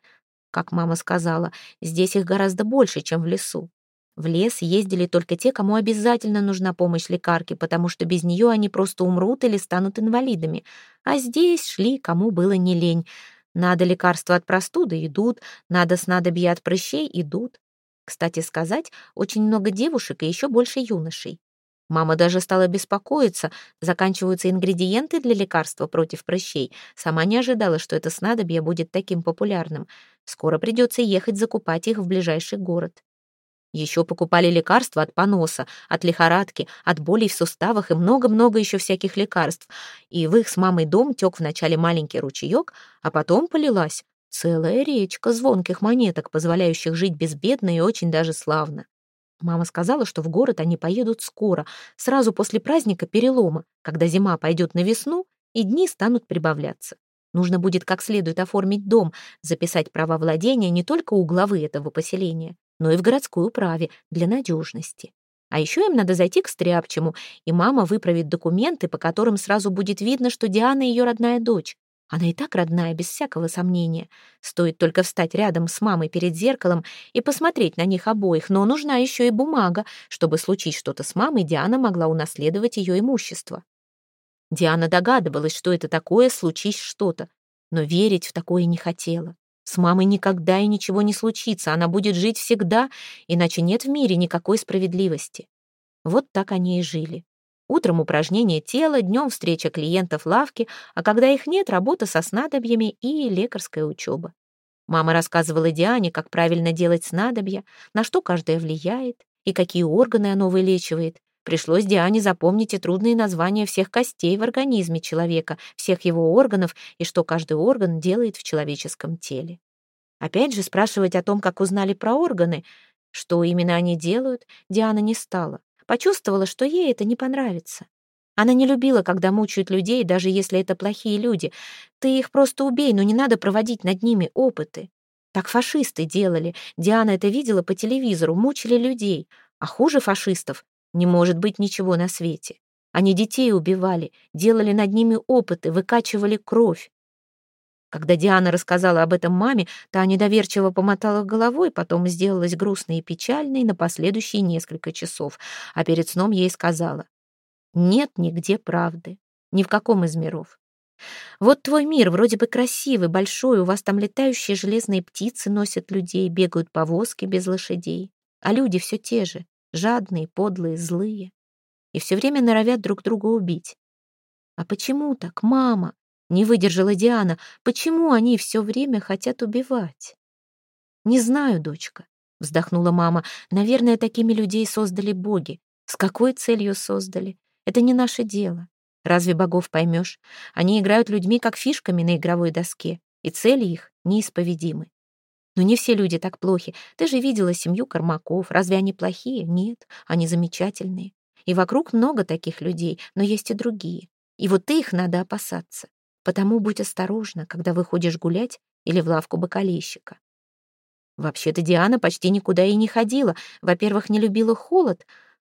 Как мама сказала, здесь их гораздо больше, чем в лесу. В лес ездили только те, кому обязательно нужна помощь лекарки, потому что без нее они просто умрут или станут инвалидами. А здесь шли, кому было не лень. Надо лекарства от простуды — идут, надо снадобья от прыщей — идут. Кстати сказать, очень много девушек и еще больше юношей. Мама даже стала беспокоиться, заканчиваются ингредиенты для лекарства против прыщей. Сама не ожидала, что это снадобье будет таким популярным. Скоро придется ехать закупать их в ближайший город. Еще покупали лекарства от поноса, от лихорадки, от болей в суставах и много-много еще всяких лекарств. И в их с мамой дом тек вначале маленький ручеек, а потом полилась целая речка звонких монеток, позволяющих жить безбедно и очень даже славно. Мама сказала, что в город они поедут скоро, сразу после праздника перелома, когда зима пойдет на весну, и дни станут прибавляться. Нужно будет как следует оформить дом, записать права владения не только у главы этого поселения, но и в городской управе для надежности. А еще им надо зайти к Стряпчему, и мама выправит документы, по которым сразу будет видно, что Диана ее родная дочь. Она и так родная, без всякого сомнения. Стоит только встать рядом с мамой перед зеркалом и посмотреть на них обоих, но нужна еще и бумага, чтобы случить что-то с мамой, Диана могла унаследовать ее имущество. Диана догадывалась, что это такое, случись что-то, но верить в такое не хотела. С мамой никогда и ничего не случится, она будет жить всегда, иначе нет в мире никакой справедливости. Вот так они и жили. Утром упражнения тела, днем встреча клиентов в лавке, а когда их нет, работа со снадобьями и лекарская учеба. Мама рассказывала Диане, как правильно делать снадобья, на что каждое влияет и какие органы оно вылечивает. Пришлось Диане запомнить и трудные названия всех костей в организме человека, всех его органов и что каждый орган делает в человеческом теле. Опять же, спрашивать о том, как узнали про органы, что именно они делают, Диана не стала. Почувствовала, что ей это не понравится. Она не любила, когда мучают людей, даже если это плохие люди. Ты их просто убей, но не надо проводить над ними опыты. Так фашисты делали. Диана это видела по телевизору, мучили людей. А хуже фашистов не может быть ничего на свете. Они детей убивали, делали над ними опыты, выкачивали кровь. Когда Диана рассказала об этом маме, та недоверчиво помотала головой, потом сделалась грустной и печальной на последующие несколько часов, а перед сном ей сказала, «Нет нигде правды, ни в каком из миров. Вот твой мир вроде бы красивый, большой, у вас там летающие железные птицы носят людей, бегают повозки без лошадей, а люди все те же, жадные, подлые, злые, и все время норовят друг друга убить. А почему так, мама? Не выдержала Диана. Почему они все время хотят убивать? Не знаю, дочка, вздохнула мама. Наверное, такими людей создали боги. С какой целью создали? Это не наше дело. Разве богов поймешь? Они играют людьми, как фишками на игровой доске, и цели их неисповедимы. Но не все люди так плохи. Ты же видела семью Кормаков. Разве они плохие? Нет, они замечательные. И вокруг много таких людей, но есть и другие. И вот их надо опасаться. Потому будь осторожна, когда выходишь гулять или в лавку бокалейщика. Вообще-то Диана почти никуда и не ходила. Во-первых, не любила холод,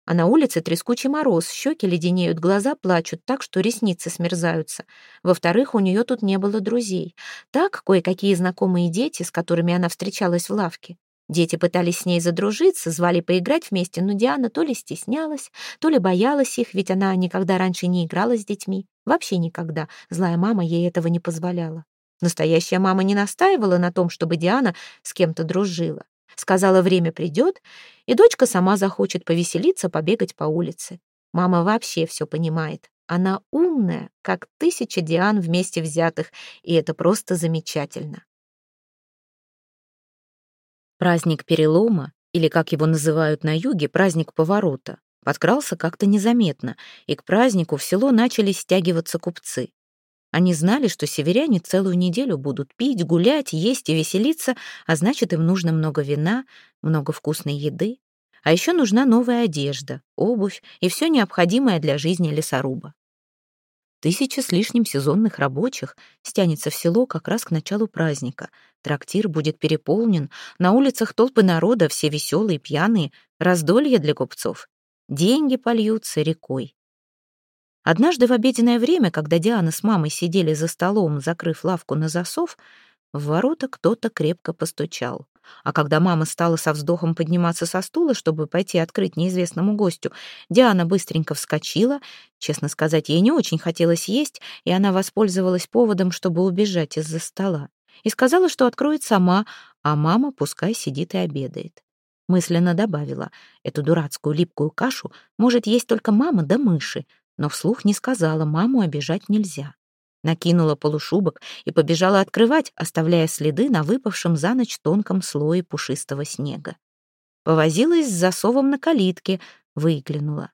а на улице трескучий мороз, щеки леденеют, глаза плачут так, что ресницы смерзаются. Во-вторых, у нее тут не было друзей. Так, кое-какие знакомые дети, с которыми она встречалась в лавке. Дети пытались с ней задружиться, звали поиграть вместе, но Диана то ли стеснялась, то ли боялась их, ведь она никогда раньше не играла с детьми. Вообще никогда. Злая мама ей этого не позволяла. Настоящая мама не настаивала на том, чтобы Диана с кем-то дружила. Сказала, время придет, и дочка сама захочет повеселиться, побегать по улице. Мама вообще все понимает. Она умная, как тысяча Диан вместе взятых, и это просто замечательно. Праздник перелома, или, как его называют на юге, праздник поворота, подкрался как-то незаметно, и к празднику в село начали стягиваться купцы. Они знали, что северяне целую неделю будут пить, гулять, есть и веселиться, а значит, им нужно много вина, много вкусной еды. А еще нужна новая одежда, обувь и все необходимое для жизни лесоруба. Тысяча с лишним сезонных рабочих стянется в село как раз к началу праздника. Трактир будет переполнен, на улицах толпы народа, все веселые, пьяные, раздолье для купцов. Деньги польются рекой. Однажды в обеденное время, когда Диана с мамой сидели за столом, закрыв лавку на засов, в ворота кто-то крепко постучал. А когда мама стала со вздохом подниматься со стула, чтобы пойти открыть неизвестному гостю, Диана быстренько вскочила. Честно сказать, ей не очень хотелось есть, и она воспользовалась поводом, чтобы убежать из-за стола. И сказала, что откроет сама, а мама пускай сидит и обедает. Мысленно добавила, эту дурацкую липкую кашу может есть только мама да мыши, но вслух не сказала, маму обижать нельзя. Накинула полушубок и побежала открывать, оставляя следы на выпавшем за ночь тонком слое пушистого снега. Повозилась с засовом на калитке, выглянула.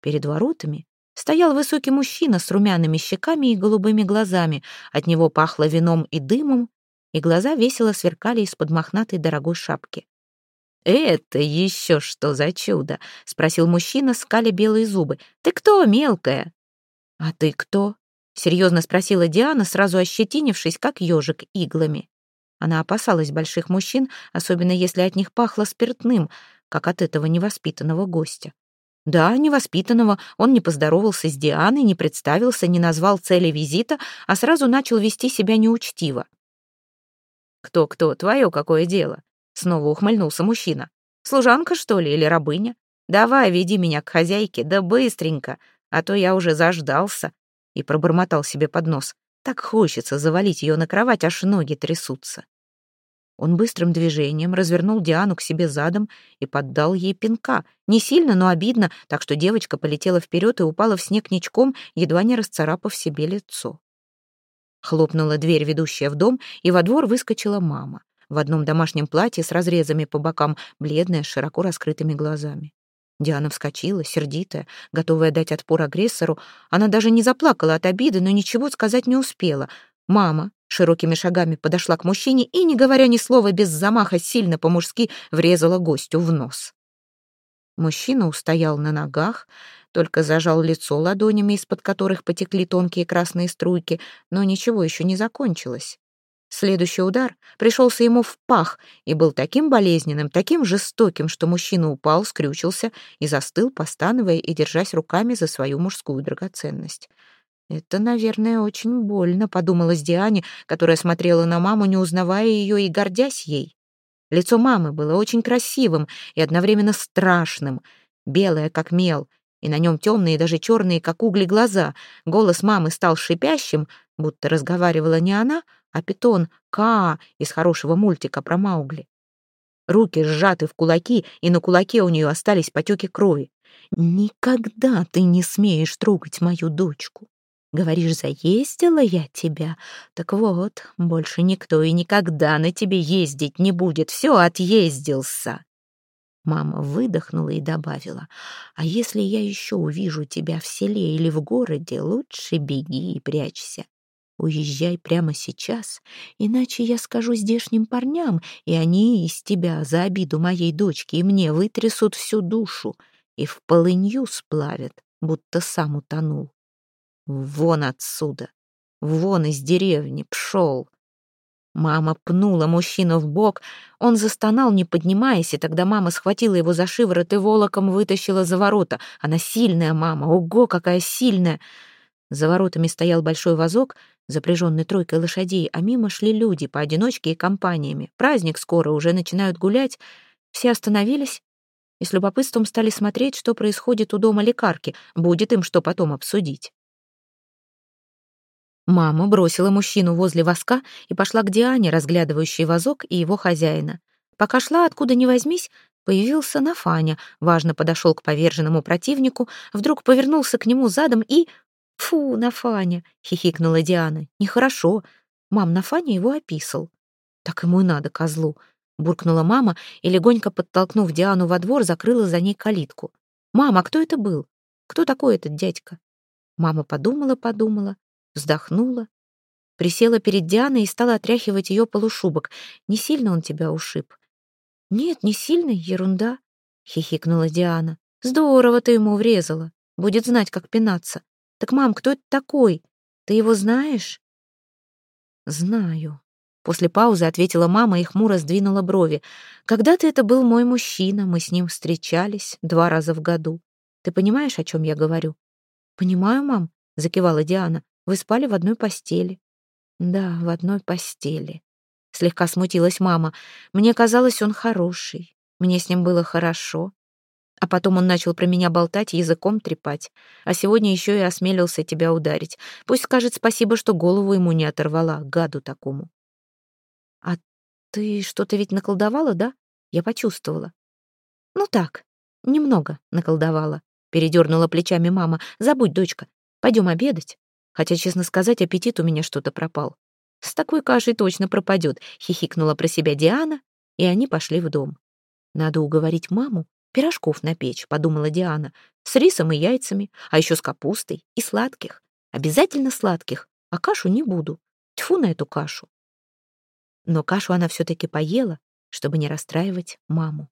Перед воротами стоял высокий мужчина с румяными щеками и голубыми глазами. От него пахло вином и дымом, и глаза весело сверкали из-под мохнатой дорогой шапки. «Это еще что за чудо?» — спросил мужчина, скали белые зубы. «Ты кто, мелкая?» «А ты кто?» — серьезно спросила Диана, сразу ощетинившись, как ежик иглами. Она опасалась больших мужчин, особенно если от них пахло спиртным, как от этого невоспитанного гостя. Да, невоспитанного, он не поздоровался с Дианой, не представился, не назвал цели визита, а сразу начал вести себя неучтиво. «Кто-кто, твое какое дело?» Снова ухмыльнулся мужчина. «Служанка, что ли, или рабыня? Давай, веди меня к хозяйке, да быстренько, а то я уже заждался». И пробормотал себе под нос. Так хочется завалить ее на кровать, аж ноги трясутся. Он быстрым движением развернул Диану к себе задом и поддал ей пинка. Не сильно, но обидно, так что девочка полетела вперед и упала в снег ничком, едва не расцарапав себе лицо. Хлопнула дверь, ведущая в дом, и во двор выскочила мама. В одном домашнем платье с разрезами по бокам, бледная, с широко раскрытыми глазами. Диана вскочила, сердитая, готовая дать отпор агрессору. Она даже не заплакала от обиды, но ничего сказать не успела. Мама широкими шагами подошла к мужчине и, не говоря ни слова, без замаха, сильно по-мужски врезала гостю в нос. Мужчина устоял на ногах, только зажал лицо ладонями, из-под которых потекли тонкие красные струйки, но ничего еще не закончилось. Следующий удар пришелся ему в пах и был таким болезненным, таким жестоким, что мужчина упал, скрючился и застыл, постановая и держась руками за свою мужскую драгоценность. «Это, наверное, очень больно», — подумалась Диане, которая смотрела на маму, не узнавая ее и гордясь ей. Лицо мамы было очень красивым и одновременно страшным, белое, как мел, и на нем темные, даже черные, как угли, глаза. Голос мамы стал шипящим, будто разговаривала не она, а питон Каа из хорошего мультика про Маугли. Руки сжаты в кулаки, и на кулаке у нее остались потеки крови. «Никогда ты не смеешь трогать мою дочку. Говоришь, заездила я тебя? Так вот, больше никто и никогда на тебе ездить не будет. Все, отъездился». Мама выдохнула и добавила, «А если я еще увижу тебя в селе или в городе, лучше беги и прячься. Уезжай прямо сейчас, иначе я скажу здешним парням, и они из тебя за обиду моей дочки и мне вытрясут всю душу и в полынью сплавят, будто сам утонул. Вон отсюда, вон из деревни, пшел. Мама пнула мужчину в бок, он застонал, не поднимаясь, и тогда мама схватила его за шиворот и волоком вытащила за ворота. Она сильная мама, ого, какая сильная! За воротами стоял большой вазок, запряженный тройкой лошадей, а мимо шли люди, поодиночке и компаниями. Праздник скоро, уже начинают гулять. Все остановились и с любопытством стали смотреть, что происходит у дома лекарки, будет им что потом обсудить. Мама бросила мужчину возле воска и пошла к Диане, разглядывающей вазок и его хозяина. Пока шла, откуда ни возьмись, появился Нафаня, важно подошел к поверженному противнику, вдруг повернулся к нему задом и «Фу, Нафаня!» — хихикнула Диана. «Нехорошо. Мам, Нафаня его описал». «Так ему и надо, козлу!» — буркнула мама и, легонько подтолкнув Диану во двор, закрыла за ней калитку. «Мама, кто это был? Кто такой этот дядька?» Мама подумала-подумала, вздохнула, присела перед Дианой и стала отряхивать ее полушубок. «Не сильно он тебя ушиб?» «Нет, не сильно, ерунда», — хихикнула Диана. «Здорово ты ему врезала. Будет знать, как пинаться. «Так, мам, кто это такой? Ты его знаешь?» «Знаю». После паузы ответила мама и хмуро сдвинула брови. «Когда-то это был мой мужчина, мы с ним встречались два раза в году. Ты понимаешь, о чем я говорю?» «Понимаю, мам», — закивала Диана. «Вы спали в одной постели». «Да, в одной постели». Слегка смутилась мама. «Мне казалось, он хороший. Мне с ним было хорошо. А потом он начал про меня болтать, языком трепать. А сегодня еще и осмелился тебя ударить. Пусть скажет спасибо, что голову ему не оторвала, гаду такому. А ты что-то ведь наколдовала, да? Я почувствовала. Ну так, немного наколдовала. Передернула плечами мама. Забудь, дочка. Пойдем обедать. Хотя, честно сказать, аппетит у меня что-то пропал. С такой кашей точно пропадет, хихикнула про себя Диана, и они пошли в дом. Надо уговорить маму Пирожков на печь, подумала Диана, с рисом и яйцами, а еще с капустой и сладких. Обязательно сладких, а кашу не буду. Тьфу на эту кашу. Но кашу она все-таки поела, чтобы не расстраивать маму.